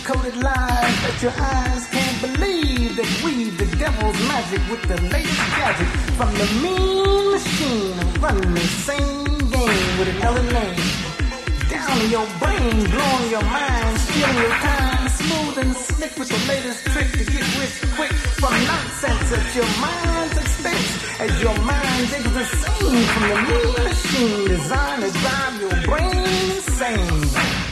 honey-coated lies that your eyes can't believe that weave the devil's magic with the latest gadget from the mean machine running the same game with another name. Down in your brain, blowing your mind, stealing your time, smooth and slick with the latest trick to get rich quick from nonsense at your mind's expense. As your mind digs the same from the mean machine designed to drive your brain insane.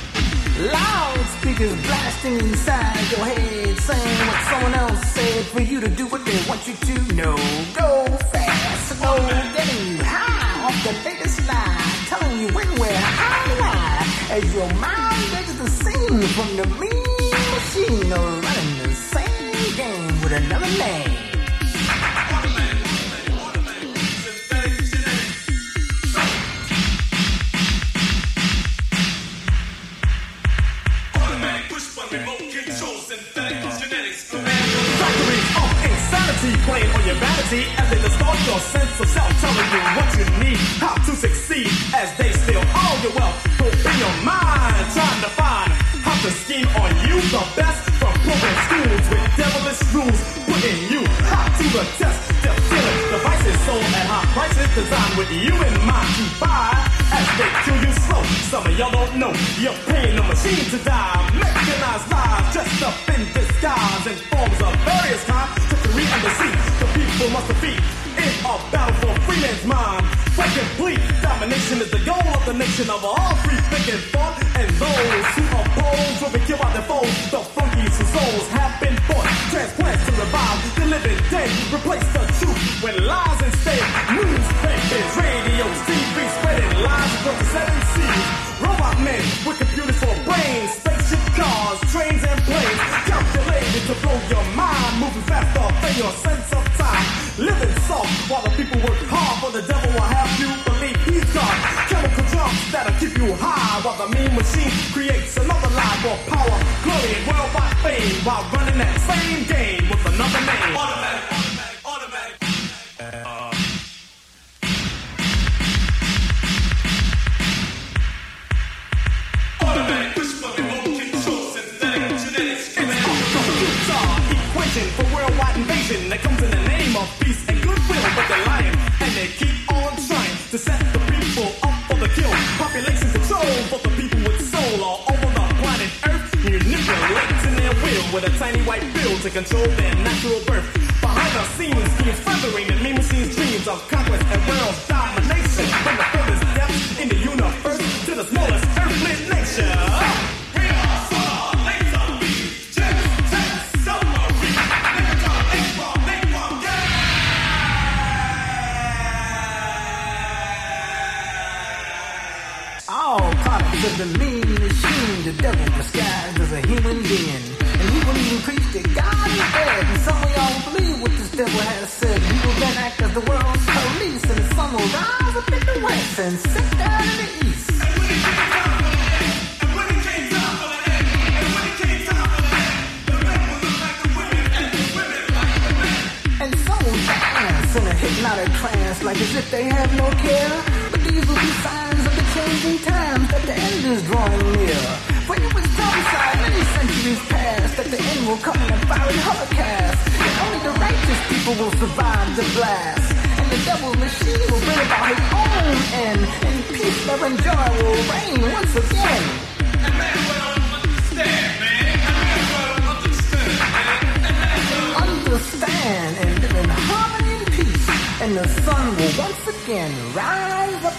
Loudspeakers blasting inside your head, saying what someone else said for you to do what they want you to know. Go fast, getting you high off the latest lie, telling you when, where, how, why. As your mind digs the scene from the mean machine, running the same game with another name. Insanity playing on your vanity as they distort your sense of self, telling you what you need, how to succeed as they steal all your wealth. Open your mind, trying to find how to scheme on you the best from program schools with devilish rules, putting you hot to the test. They're stealing devices sold at high prices, designed with you in mind to buy as they kill you slow. Some of y'all don't know you're paying the machine to die. Mechanized lies dressed up in disguise in forms of. And deceit. The people must defeat in a battle for free man's mind. For complete domination is the goal of the nation of all free thinking thought. And those who oppose will be killed by their foes. The funkies souls have been bought. Transplants to revive the living dead. Replace the truth with lies instead. Newspapers, radio, TV spreading lies across the seven seas. Robot men with computers for brains. Spaceship cars, trains and planes. Calculated to blow your mind. Your sense of time. Living soft while the people work hard. For the devil will have you believe he's God. Chemical drugs that'll keep you high. While the mean machine creates another lie for power, glory, and worldwide fame. While running that same game with a tiny white bill to control their natural birth. Behind the scenes, schemes furthering the mean machines' dreams of conquest and world domination. From the furthest depths in the universe to the smallest earthly electron, All products of the mean machine, the devil disguised as a human being. And he will even preach that God is dead. And some of y'all believe what this devil has said. He will then act as the world's police, and the sun will rise up in the west and sit down in the east. And will in a hypnotic trance like as if they have no care. But these will be signs of the changing times that the end is drawing near. For it was will come in a fiery holocaust. And only the righteous people will survive the blast. And the devil's machine will bring about his own end. And peace, love, and joy will reign once again. Understand and live in harmony and peace. And the sun will once again rise up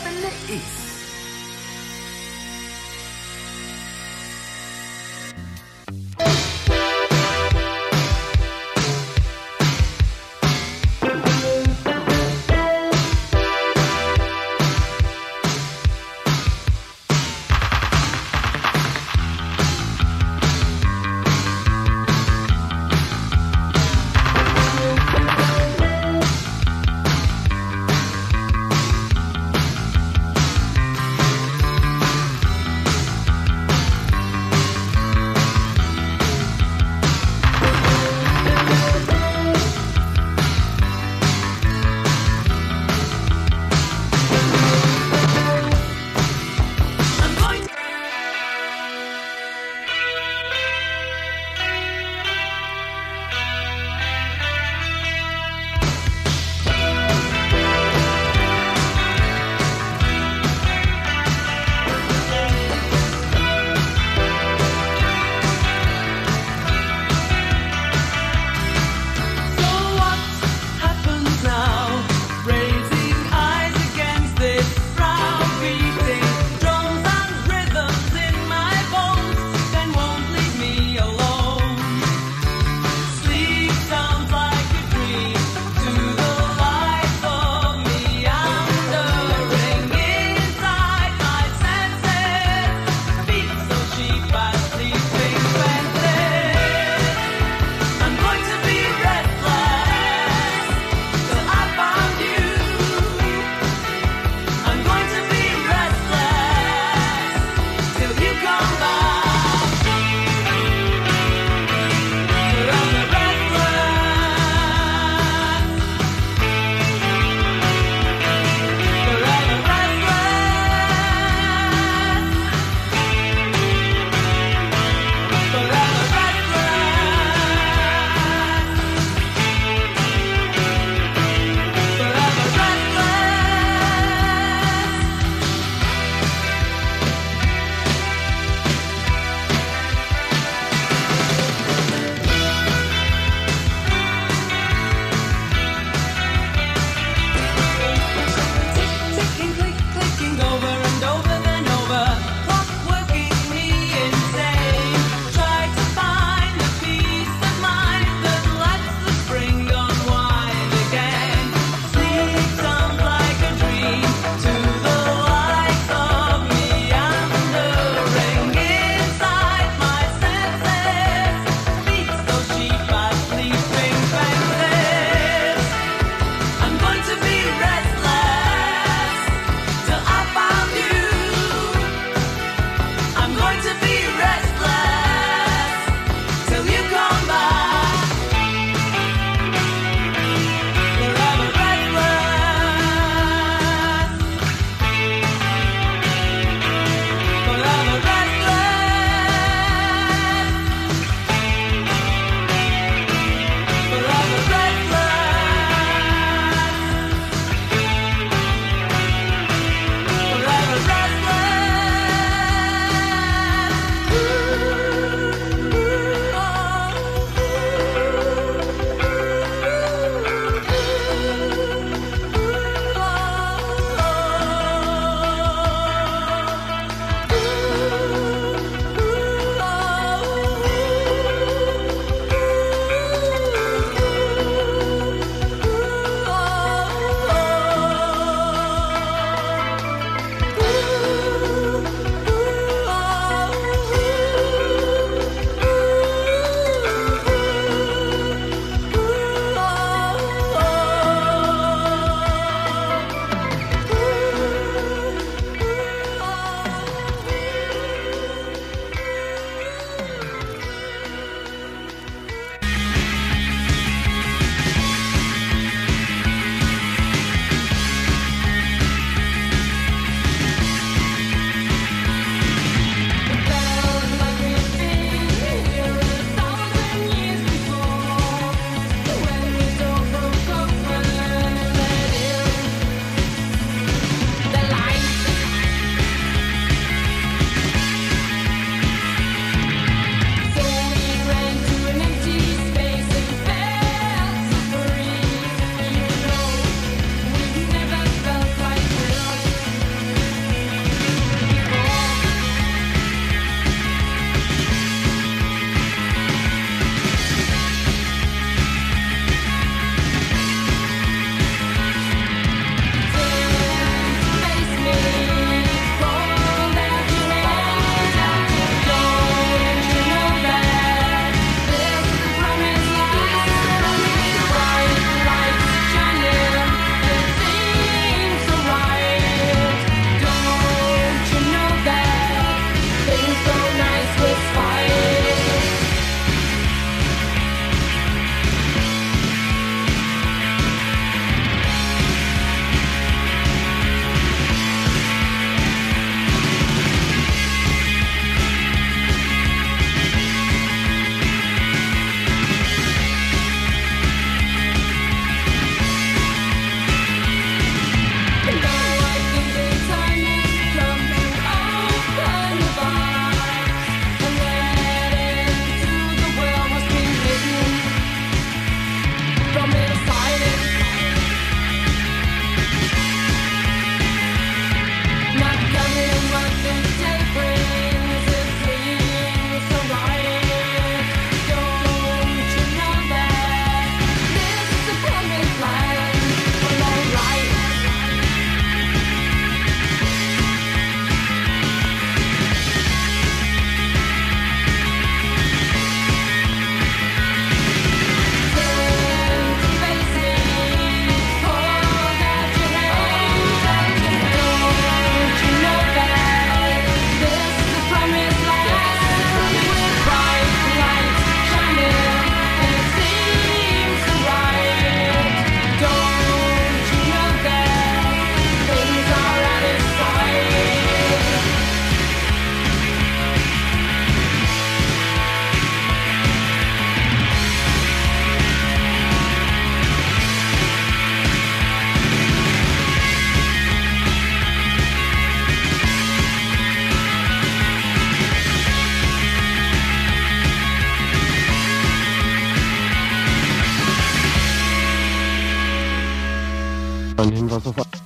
unser Sofa.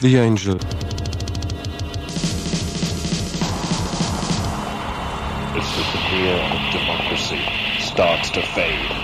The Angel. As the fear of democracy starts to fade.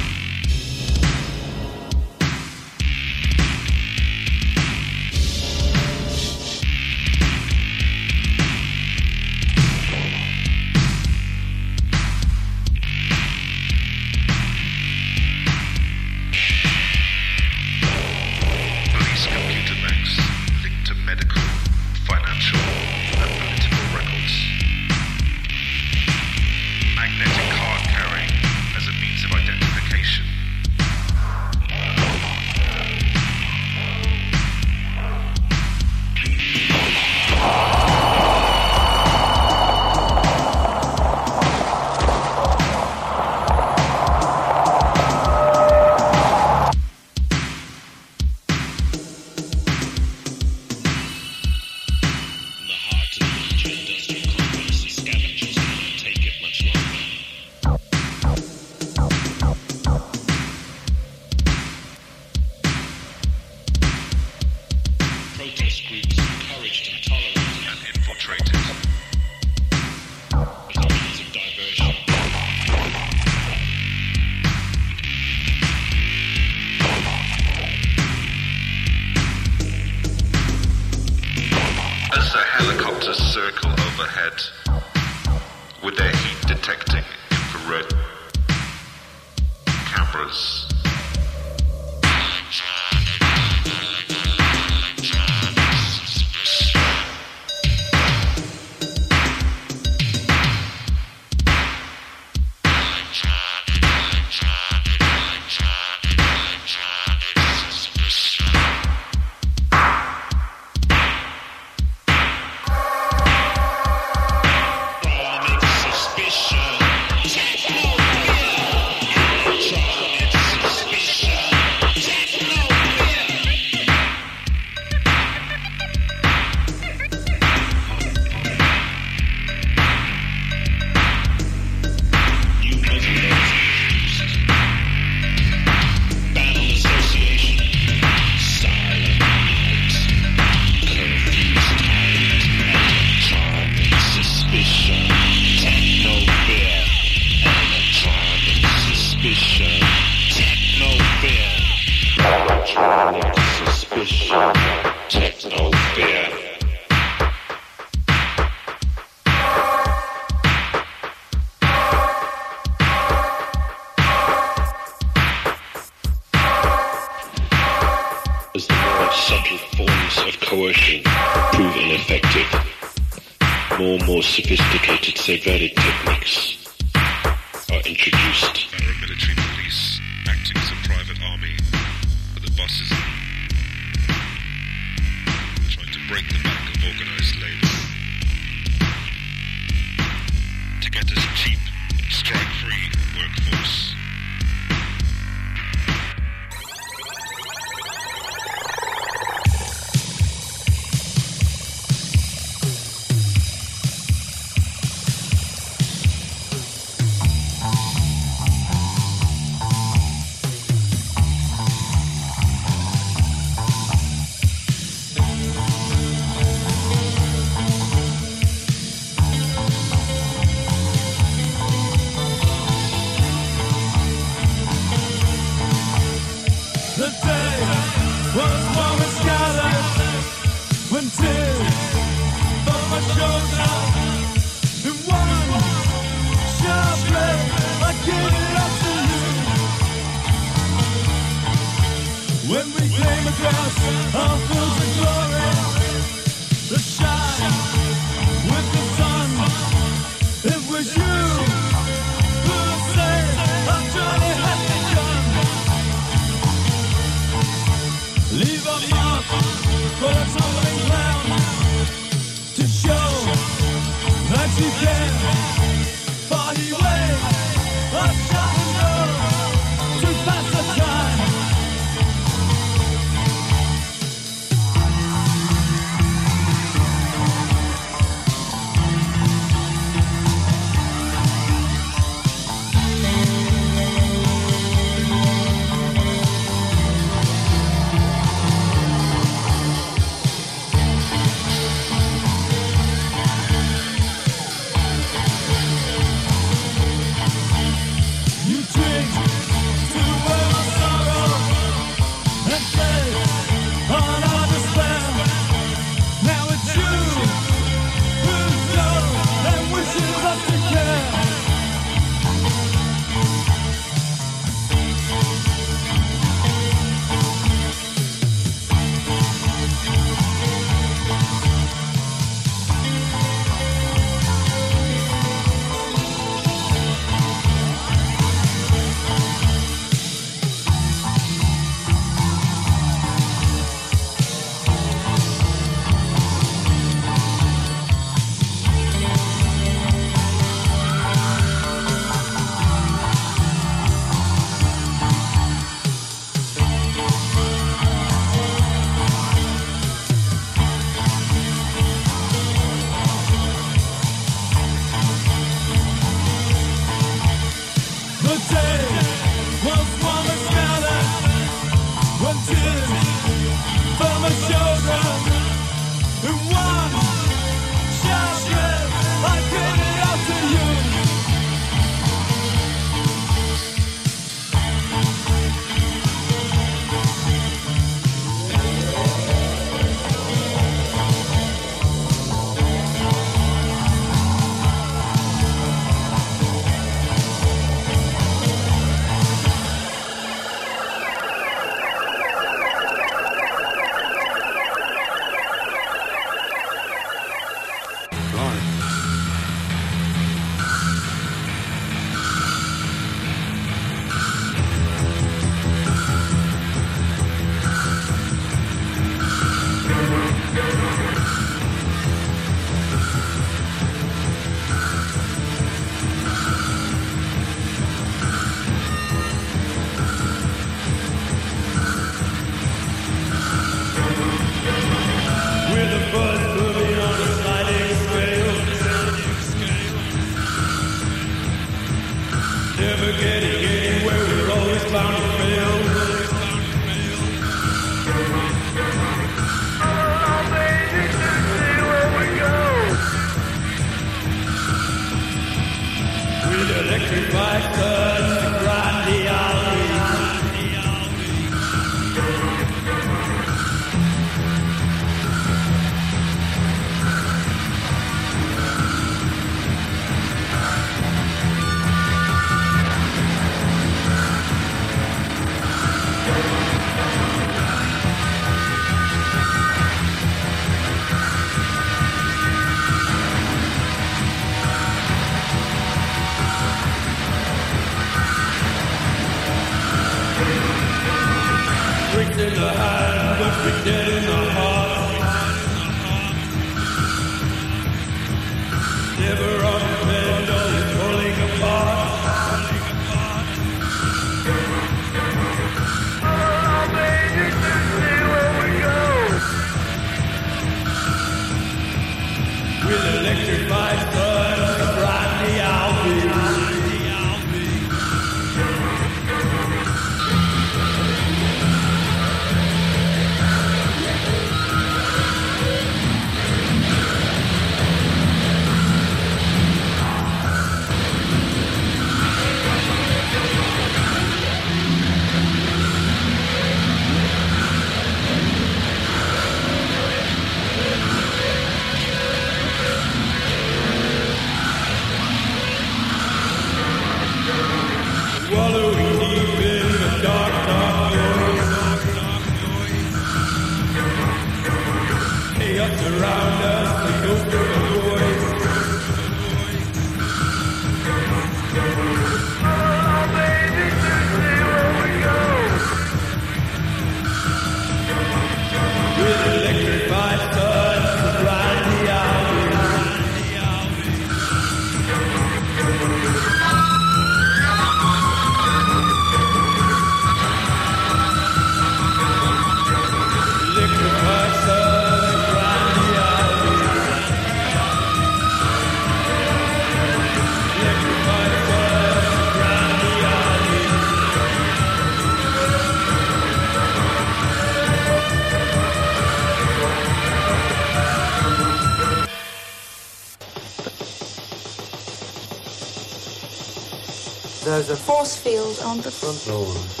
On the front